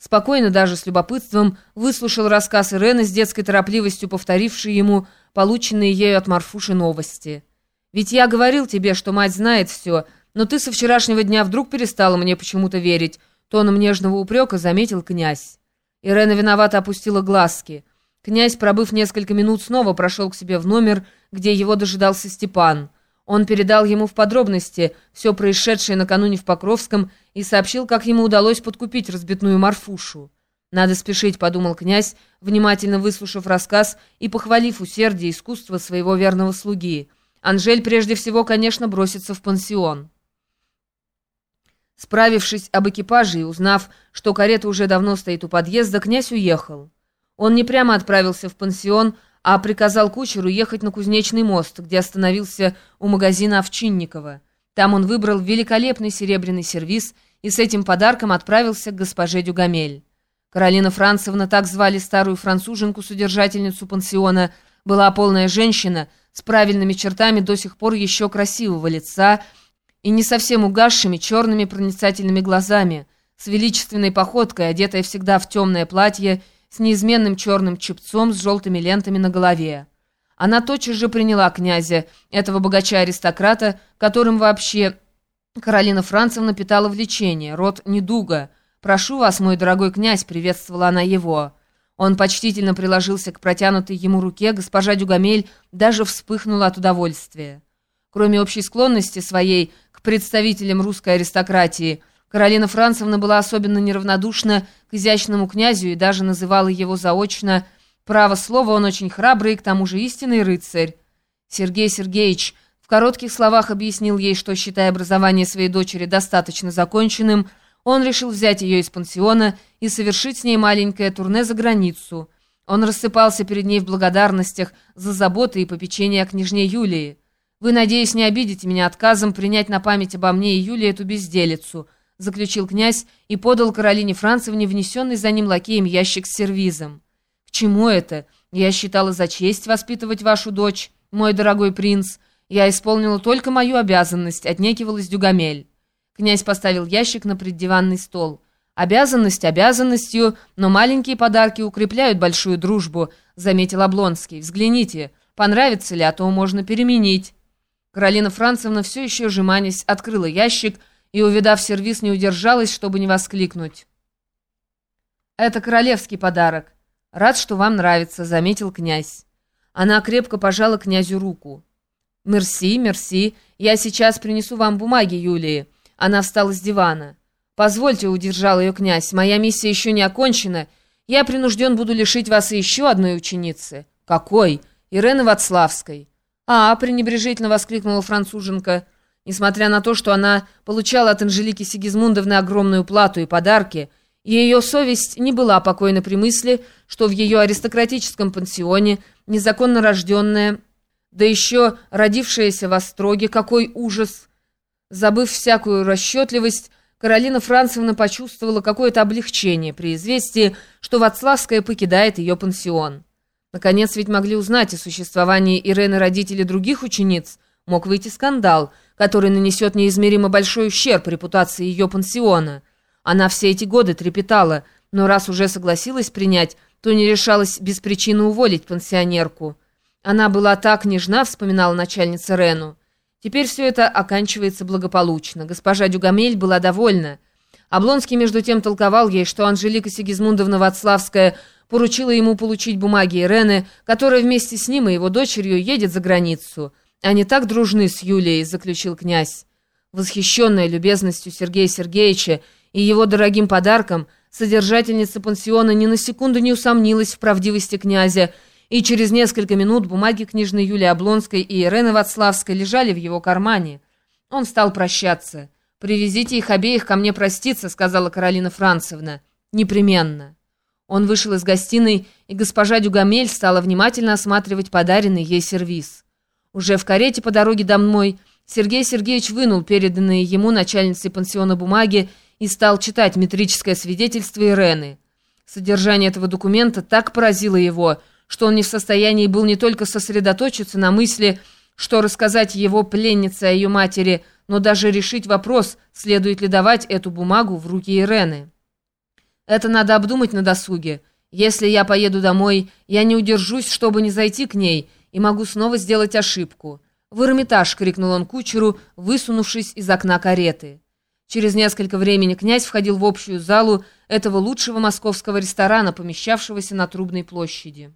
спокойно, даже с любопытством, выслушал рассказ Ирены с детской торопливостью, повторившей ему полученные ею от Марфуши новости. «Ведь я говорил тебе, что мать знает все, но ты со вчерашнего дня вдруг перестала мне почему-то верить», тоном нежного упрека заметил князь. Ирена виновато опустила глазки. Князь, пробыв несколько минут, снова прошел к себе в номер, где его дожидался Степан. Он передал ему в подробности все происшедшее накануне в Покровском и сообщил, как ему удалось подкупить разбитную Марфушу. «Надо спешить», — подумал князь, внимательно выслушав рассказ и похвалив усердие и искусство своего верного слуги. Анжель прежде всего, конечно, бросится в пансион. Справившись об экипаже и узнав, что карета уже давно стоит у подъезда, князь уехал. Он не прямо отправился в пансион, а приказал кучеру ехать на Кузнечный мост, где остановился у магазина Овчинникова. Там он выбрал великолепный серебряный сервиз и с этим подарком отправился к госпоже Дюгамель. Каролина Францевна, так звали старую француженку-содержательницу пансиона, была полная женщина с правильными чертами до сих пор еще красивого лица и не совсем угасшими черными проницательными глазами, с величественной походкой, одетая всегда в темное платье с неизменным черным чепцом с желтыми лентами на голове. Она тотчас же приняла князя, этого богача-аристократа, которым вообще Каролина Францевна питала влечение, род недуга. «Прошу вас, мой дорогой князь», — приветствовала она его. Он почтительно приложился к протянутой ему руке, госпожа Дюгамель даже вспыхнула от удовольствия. Кроме общей склонности своей к представителям русской аристократии, Каролина Францевна была особенно неравнодушна к изящному князю и даже называла его заочно «Право слово, он очень храбрый к тому же истинный рыцарь». Сергей Сергеевич в коротких словах объяснил ей, что, считая образование своей дочери достаточно законченным, он решил взять ее из пансиона и совершить с ней маленькое турне за границу. Он рассыпался перед ней в благодарностях за заботы и попечение о княжне Юлии. «Вы, надеюсь, не обидите меня отказом принять на память обо мне и Юлии эту безделицу», заключил князь и подал Каролине Францевне внесенный за ним лакеем ящик с сервизом. «К чему это? Я считала за честь воспитывать вашу дочь, мой дорогой принц. Я исполнила только мою обязанность», — отнекивалась Дюгамель. Князь поставил ящик на преддиванный стол. «Обязанность обязанностью, но маленькие подарки укрепляют большую дружбу», — заметил Облонский. «Взгляните, понравится ли, а то можно переменить». Каролина Францевна, все еще сжиманясь, открыла ящик — и, увидав сервиз, не удержалась, чтобы не воскликнуть. «Это королевский подарок. Рад, что вам нравится», — заметил князь. Она крепко пожала князю руку. «Мерси, мерси. Я сейчас принесу вам бумаги Юлии». Она встала с дивана. «Позвольте», — удержал ее князь, — «моя миссия еще не окончена. Я принужден буду лишить вас еще одной ученицы». «Какой?» «Ирены Вацлавской». «А», — пренебрежительно воскликнула француженка, — Несмотря на то, что она получала от Анжелики Сигизмундовны огромную плату и подарки, ее совесть не была покойна при мысли, что в ее аристократическом пансионе незаконно рожденная, да еще родившаяся в Остроге, какой ужас! Забыв всякую расчетливость, Каролина Францевна почувствовала какое-то облегчение при известии, что Вацлавская покидает ее пансион. Наконец ведь могли узнать о существовании Ирены родители других учениц, мог выйти скандал – который нанесет неизмеримо большой ущерб репутации ее пансиона. Она все эти годы трепетала, но раз уже согласилась принять, то не решалась без причины уволить пансионерку. Она была так нежна, вспоминала начальница Рену. Теперь все это оканчивается благополучно. Госпожа Дюгамель была довольна. Облонский между тем толковал ей, что Анжелика Сигизмундовна Вацлавская поручила ему получить бумаги Ирены, которая вместе с ним и его дочерью едет за границу. «Они так дружны с Юлией», — заключил князь. Восхищенная любезностью Сергея Сергеевича и его дорогим подарком, содержательница пансиона ни на секунду не усомнилась в правдивости князя, и через несколько минут бумаги княжны Юлии Облонской и Ирены Вацлавской лежали в его кармане. Он стал прощаться. «Привезите их обеих ко мне проститься», — сказала Каролина Францевна. «Непременно». Он вышел из гостиной, и госпожа Дюгамель стала внимательно осматривать подаренный ей сервиз. Уже в карете по дороге домой Сергей Сергеевич вынул переданные ему начальницей пансиона бумаги и стал читать метрическое свидетельство Ирены. Содержание этого документа так поразило его, что он не в состоянии был не только сосредоточиться на мысли, что рассказать его пленнице о ее матери, но даже решить вопрос, следует ли давать эту бумагу в руки Ирены. Это надо обдумать на досуге. Если я поеду домой, я не удержусь, чтобы не зайти к ней, и могу снова сделать ошибку. «В Эрмитаж!» — крикнул он кучеру, высунувшись из окна кареты. Через несколько времени князь входил в общую залу этого лучшего московского ресторана, помещавшегося на Трубной площади.